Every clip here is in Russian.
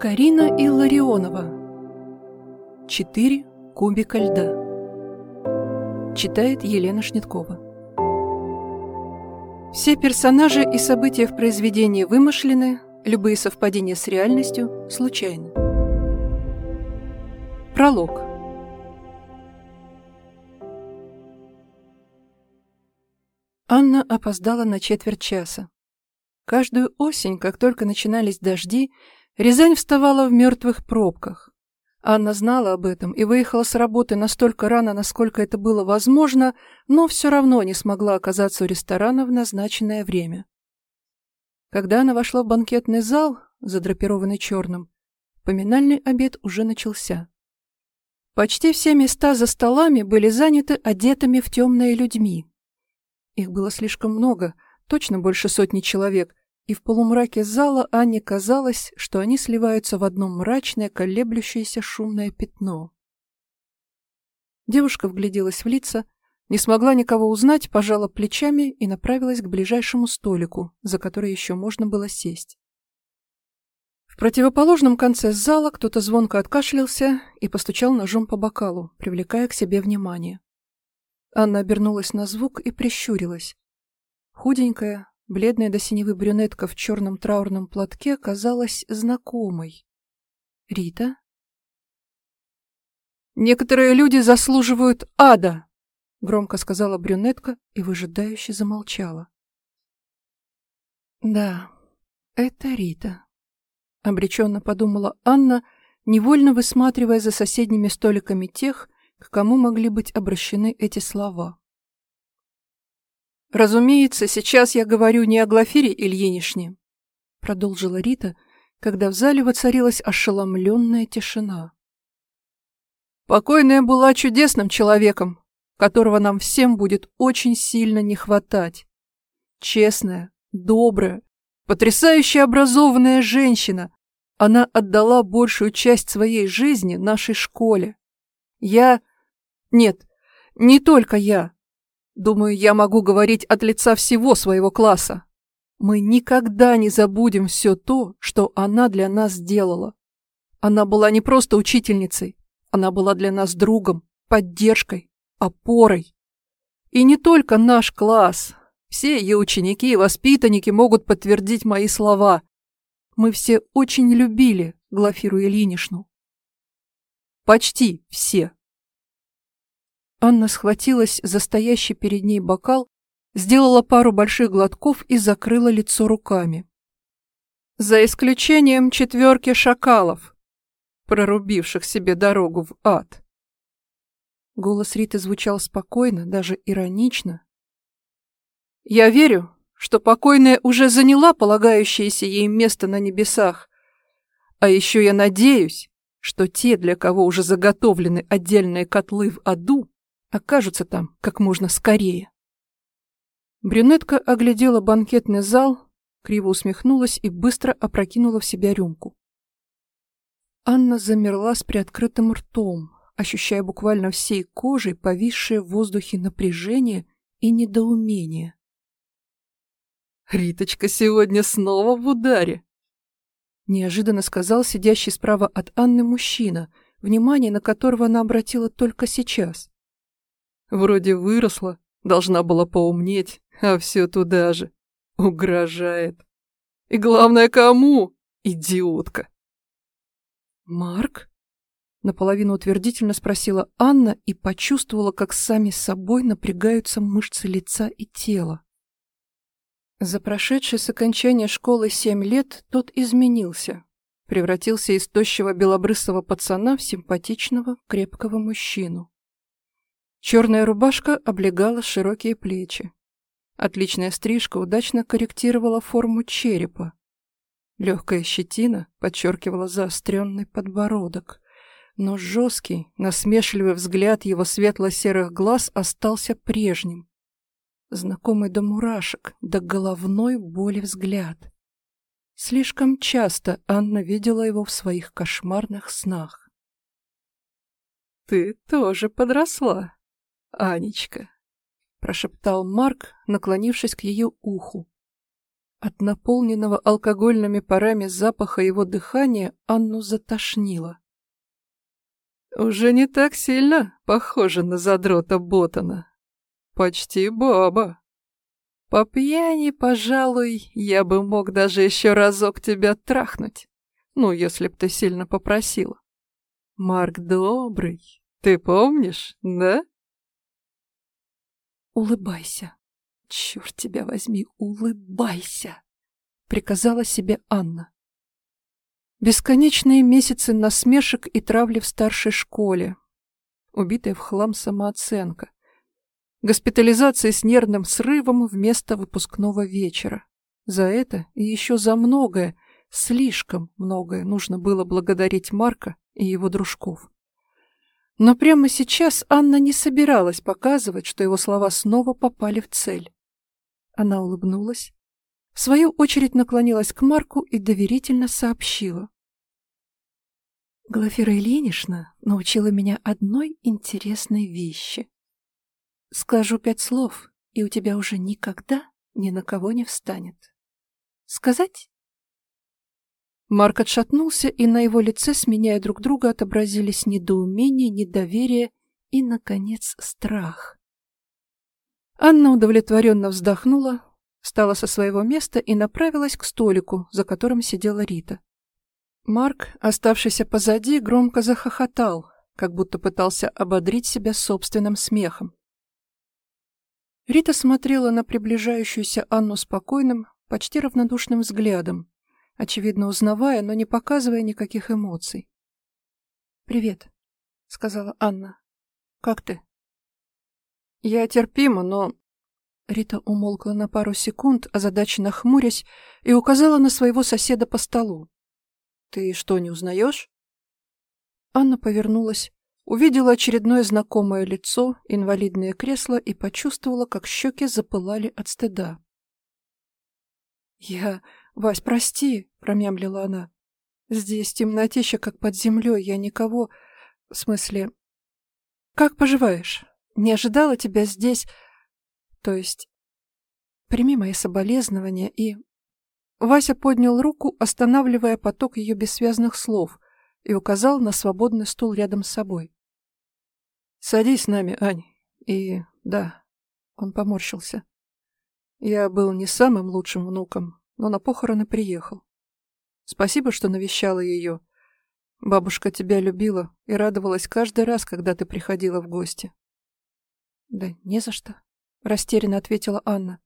Карина Илларионова. Четыре кубика льда. Читает Елена Шниткова. Все персонажи и события в произведении вымышлены, любые совпадения с реальностью случайны. Пролог. Анна опоздала на четверть часа. Каждую осень, как только начинались дожди, Рязань вставала в мертвых пробках. Анна знала об этом и выехала с работы настолько рано, насколько это было возможно, но все равно не смогла оказаться у ресторана в назначенное время. Когда она вошла в банкетный зал, задрапированный черным, поминальный обед уже начался. Почти все места за столами были заняты одетыми в темные людьми. Их было слишком много, точно больше сотни человек, и в полумраке зала Анне казалось, что они сливаются в одно мрачное, колеблющееся шумное пятно. Девушка вгляделась в лица, не смогла никого узнать, пожала плечами и направилась к ближайшему столику, за который еще можно было сесть. В противоположном конце зала кто-то звонко откашлялся и постучал ножом по бокалу, привлекая к себе внимание. Анна обернулась на звук и прищурилась. Худенькая, Бледная до синевы брюнетка в черном траурном платке казалась знакомой. «Рита?» «Некоторые люди заслуживают ада!» — громко сказала брюнетка и выжидающе замолчала. «Да, это Рита», — обреченно подумала Анна, невольно высматривая за соседними столиками тех, к кому могли быть обращены эти слова. «Разумеется, сейчас я говорю не о Глафире Ильинишне», — продолжила Рита, когда в зале воцарилась ошеломленная тишина. «Покойная была чудесным человеком, которого нам всем будет очень сильно не хватать. Честная, добрая, потрясающе образованная женщина. Она отдала большую часть своей жизни нашей школе. Я... Нет, не только я. Думаю, я могу говорить от лица всего своего класса. Мы никогда не забудем все то, что она для нас сделала. Она была не просто учительницей, она была для нас другом, поддержкой, опорой. И не только наш класс. Все ее ученики и воспитанники могут подтвердить мои слова. Мы все очень любили Глафиру Ильинишну. Почти все. Анна схватилась за стоящий перед ней бокал, сделала пару больших глотков и закрыла лицо руками. За исключением четверки шакалов, прорубивших себе дорогу в ад. Голос Риты звучал спокойно, даже иронично. «Я верю, что покойная уже заняла полагающееся ей место на небесах, а еще я надеюсь, что те, для кого уже заготовлены отдельные котлы в аду, окажутся там как можно скорее. Брюнетка оглядела банкетный зал, криво усмехнулась и быстро опрокинула в себя рюмку. Анна замерла с приоткрытым ртом, ощущая буквально всей кожей повисшее в воздухе напряжение и недоумение. «Риточка сегодня снова в ударе!» Неожиданно сказал сидящий справа от Анны мужчина, внимание на которого она обратила только сейчас. Вроде выросла, должна была поумнеть, а все туда же. Угрожает. И главное, кому? Идиотка. «Марк?» Наполовину утвердительно спросила Анна и почувствовала, как сами собой напрягаются мышцы лица и тела. За прошедшие с окончания школы семь лет тот изменился, превратился из тощего белобрысого пацана в симпатичного крепкого мужчину. Черная рубашка облегала широкие плечи. Отличная стрижка удачно корректировала форму черепа. Легкая щетина подчеркивала заостренный подбородок, но жесткий, насмешливый взгляд его светло-серых глаз остался прежним. Знакомый до мурашек, до головной боли взгляд. Слишком часто Анна видела его в своих кошмарных снах. «Ты тоже подросла», Анечка, прошептал Марк, наклонившись к ее уху. От наполненного алкогольными парами запаха его дыхания Анну затошнило. «Уже не так сильно похоже на задрота Ботана. Почти баба. По пьяни, пожалуй, я бы мог даже еще разок тебя трахнуть. Ну, если б ты сильно попросила. Марк добрый, ты помнишь, да?» «Улыбайся. Черт тебя возьми, улыбайся!» — приказала себе Анна. Бесконечные месяцы насмешек и травли в старшей школе. Убитая в хлам самооценка. Госпитализация с нервным срывом вместо выпускного вечера. За это и еще за многое, слишком многое нужно было благодарить Марка и его дружков. Но прямо сейчас Анна не собиралась показывать, что его слова снова попали в цель. Она улыбнулась, в свою очередь наклонилась к Марку и доверительно сообщила. Глафира Ильинична научила меня одной интересной вещи. Скажу пять слов, и у тебя уже никогда ни на кого не встанет. Сказать? Марк отшатнулся, и на его лице, сменяя друг друга, отобразились недоумение, недоверие и, наконец, страх. Анна удовлетворенно вздохнула, встала со своего места и направилась к столику, за которым сидела Рита. Марк, оставшийся позади, громко захохотал, как будто пытался ободрить себя собственным смехом. Рита смотрела на приближающуюся Анну спокойным, почти равнодушным взглядом, очевидно узнавая, но не показывая никаких эмоций. «Привет», — сказала Анна. «Как ты?» «Я терпима, но...» Рита умолкла на пару секунд, озадаченно хмурясь, и указала на своего соседа по столу. «Ты что, не узнаешь?» Анна повернулась, увидела очередное знакомое лицо, инвалидное кресло и почувствовала, как щеки запылали от стыда. «Я... Вась, прости!» — промямлила она. «Здесь темнотища, как под землей, я никого... В смысле... Как поживаешь? Не ожидала тебя здесь... То есть... Прими мои соболезнования и...» Вася поднял руку, останавливая поток ее бессвязных слов, и указал на свободный стул рядом с собой. «Садись с нами, Ань. И... да...» Он поморщился. Я был не самым лучшим внуком, но на похороны приехал. Спасибо, что навещала ее. Бабушка тебя любила и радовалась каждый раз, когда ты приходила в гости. Да не за что, растерянно ответила Анна.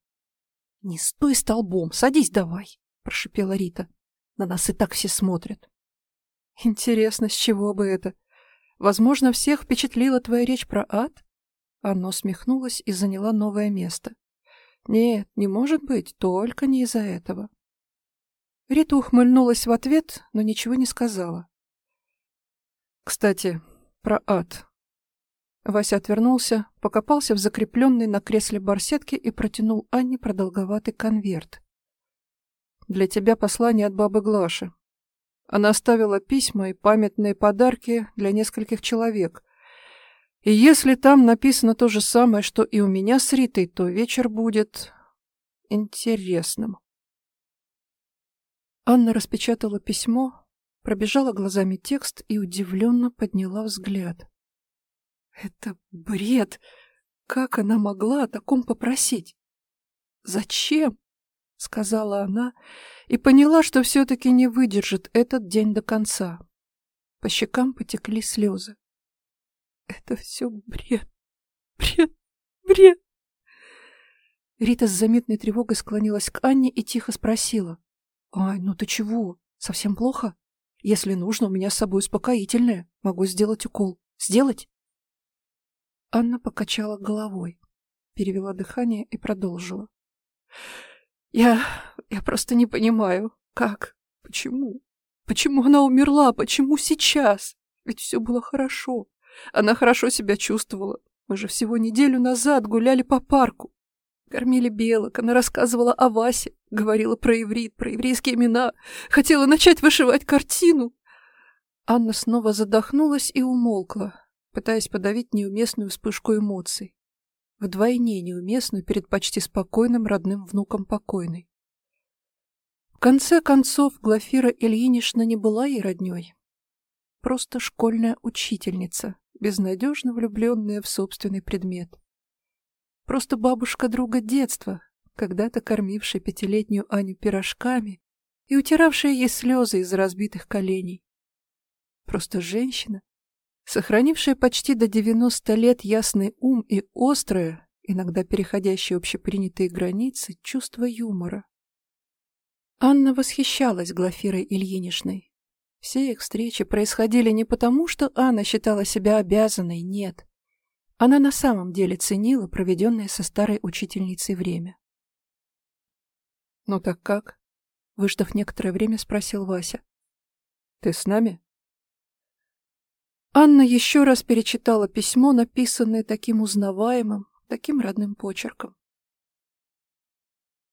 Не стой столбом, садись давай, прошипела Рита. На нас и так все смотрят. Интересно, с чего бы это? Возможно, всех впечатлила твоя речь про ад? Анна усмехнулась и заняла новое место. Нет, не может быть, только не из-за этого. Рита ухмыльнулась в ответ, но ничего не сказала. Кстати, про ад. Вася отвернулся, покопался в закрепленной на кресле барсетке и протянул Анне продолговатый конверт. «Для тебя послание от бабы Глаши. Она оставила письма и памятные подарки для нескольких человек, и если там написано то же самое, что и у меня с Ритой, то вечер будет интересным. Анна распечатала письмо, пробежала глазами текст и удивленно подняла взгляд. Это бред! Как она могла о таком попросить? Зачем? сказала она и поняла, что все-таки не выдержит этот день до конца. По щекам потекли слезы. Это все бред. Бред. Бред. Рита с заметной тревогой склонилась к Анне и тихо спросила. «Ай, ну ты чего? Совсем плохо? Если нужно, у меня с собой успокоительное. Могу сделать укол. Сделать?» Анна покачала головой, перевела дыхание и продолжила. «Я... я просто не понимаю, как, почему? Почему она умерла? Почему сейчас? Ведь все было хорошо. Она хорошо себя чувствовала. Мы же всего неделю назад гуляли по парку. Кормили белок, она рассказывала о Васе, говорила про иврит, про еврейские имена, хотела начать вышивать картину. Анна снова задохнулась и умолкла, пытаясь подавить неуместную вспышку эмоций. Вдвойне неуместную перед почти спокойным родным внуком покойной. конце концов, Глафира Ильинична не была ей родней. Просто школьная учительница, безнадежно влюбленная в собственный предмет. Просто бабушка друга детства, когда-то кормившая пятилетнюю Аню пирожками и утиравшая ей слезы из разбитых коленей. Просто женщина, сохранившая почти до 90 лет ясный ум и острое, иногда переходящее общепринятые границы, чувство юмора. Анна восхищалась Глафирой Ильиничной. Все их встречи происходили не потому, что Анна считала себя обязанной, нет. Она на самом деле ценила проведенное со старой учительницей время. «Ну так как?» — выждав некоторое время, спросил Вася. «Ты с нами?» Анна еще раз перечитала письмо, написанное таким узнаваемым, таким родным почерком.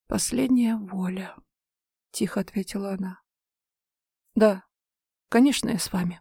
«Последняя воля», — тихо ответила она. «Да, конечно, я с вами».